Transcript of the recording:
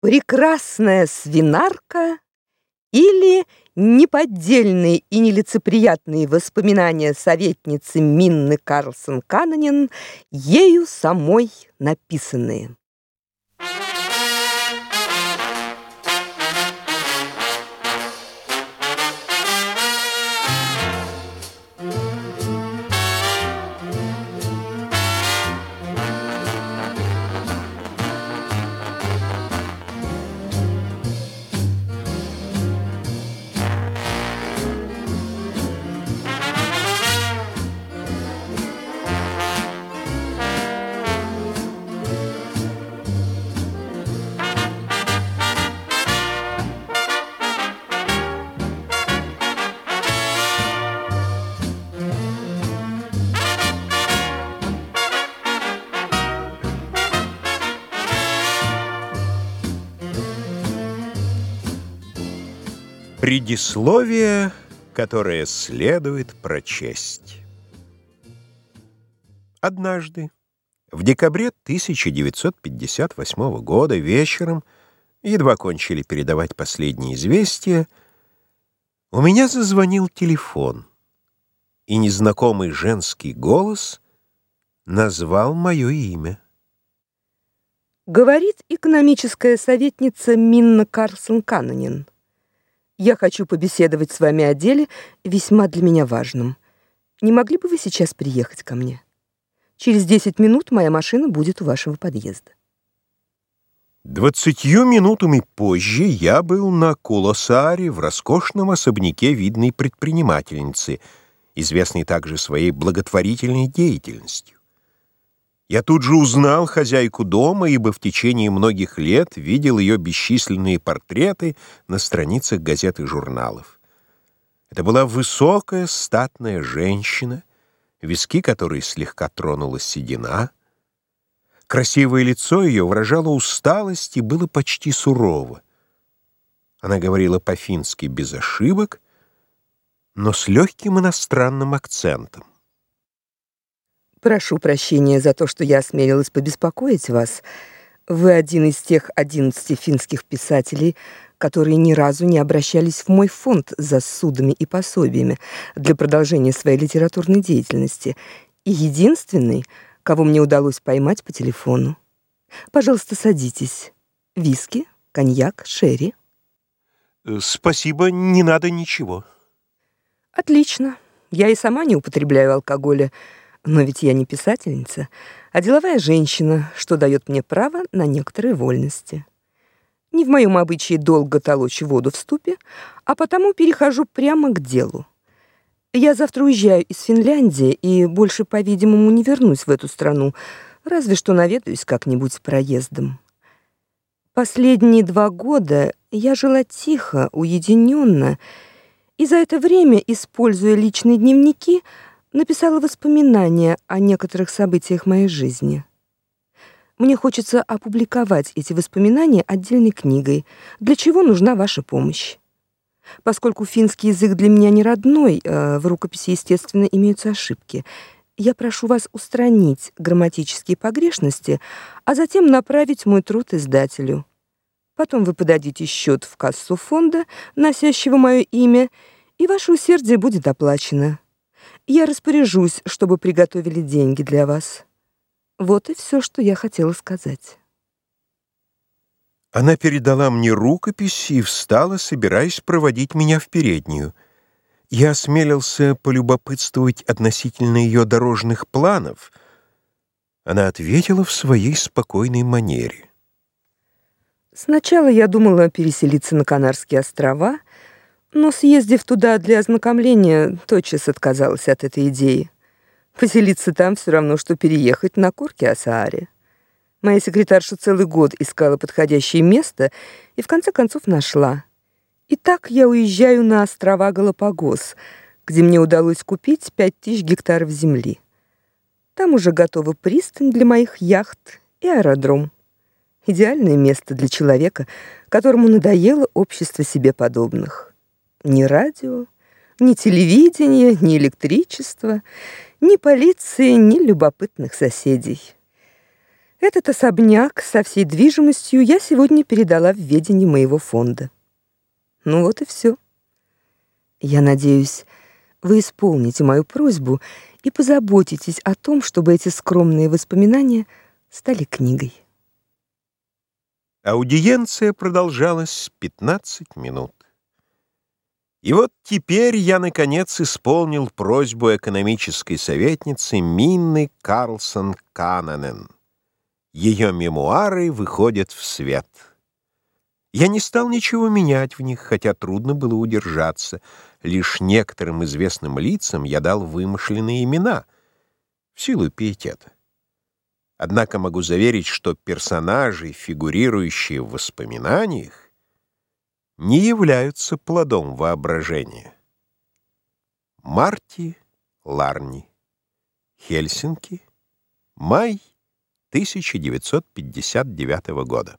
Прекрасная свинарка или неподдельные и нелицеприятные воспоминания советницы Минны Карлсон Канонин, ею самой написанные. Предисловие, которое следует прочесть. Однажды, в декабре 1958 года вечером, едва кончили передавать последние известия, у меня зазвонил телефон, и незнакомый женский голос назвал мое имя. Говорит экономическая советница Минна Карлсон Канонин. Я хочу побеседовать с вами о деле, весьма для меня важном. Не могли бы вы сейчас приехать ко мне? Через 10 минут моя машина будет у вашего подъезда. Двадцатью минутами позже я был на Кулосаре в роскошном особняке видной предпринимательницы, известной также своей благотворительной деятельностью. Я тут же узнал хозяйку дома, ибо в течение многих лет видел ее бесчисленные портреты на страницах газет и журналов. Это была высокая, статная женщина, виски которой слегка тронула седина. Красивое лицо ее выражало усталость и было почти сурово. Она говорила по-фински без ошибок, но с легким иностранным акцентом. Прошу прощения за то, что я осмелилась побеспокоить вас. Вы один из тех одиннадцати финских писателей, которые ни разу не обращались в мой фонд за судами и пособиями для продолжения своей литературной деятельности, и единственный, кого мне удалось поймать по телефону. Пожалуйста, садитесь. Виски, коньяк, шерри. Э, спасибо, не надо ничего. Отлично. Я и сама не употребляю алкоголя. Но ведь я не писательница, а деловая женщина, что дает мне право на некоторые вольности. Не в моем обычае долго толочь воду в ступе, а потому перехожу прямо к делу. Я завтра уезжаю из Финляндии и больше, по-видимому, не вернусь в эту страну, разве что наведаюсь как-нибудь проездом. Последние два года я жила тихо, уединенно, и за это время, используя личные дневники, написала воспоминания о некоторых событиях моей жизни. Мне хочется опубликовать эти воспоминания отдельной книгой, для чего нужна ваша помощь. Поскольку финский язык для меня не родной, э, в рукописи, естественно, имеются ошибки. Я прошу вас устранить грамматические погрешности, а затем направить мой труд издателю. Потом вы подадите счет в кассу фонда, носящего мое имя, и ваше усердие будет оплачено. Я распоряжусь, чтобы приготовили деньги для вас. Вот и все, что я хотела сказать. Она передала мне рукопись и встала, собираясь проводить меня в переднюю. Я осмелился полюбопытствовать относительно ее дорожных планов. Она ответила в своей спокойной манере. Сначала я думала переселиться на Канарские острова — но, съездив туда для ознакомления, тотчас отказалась от этой идеи. Поселиться там все равно, что переехать на Курке-Асааре. Моя секретарша целый год искала подходящее место и в конце концов нашла. И так я уезжаю на острова Галапагос, где мне удалось купить пять тысяч гектаров земли. Там уже готова пристань для моих яхт и аэродром. Идеальное место для человека, которому надоело общество себе подобных. Ни радио, ни телевидения, ни электричества, ни полиции, ни любопытных соседей. Этот особняк со всей движимостью я сегодня передала в ведение моего фонда. Ну вот и все. Я надеюсь, вы исполните мою просьбу и позаботитесь о том, чтобы эти скромные воспоминания стали книгой. Аудиенция продолжалась 15 минут. И вот теперь я, наконец, исполнил просьбу экономической советницы Минны Карлсон Кананен. Ее мемуары выходят в свет. Я не стал ничего менять в них, хотя трудно было удержаться. Лишь некоторым известным лицам я дал вымышленные имена в силу пиетета. Однако могу заверить, что персонажи, фигурирующие в воспоминаниях, не являются плодом воображения. Марти Ларни. Хельсинки. Май 1959 года.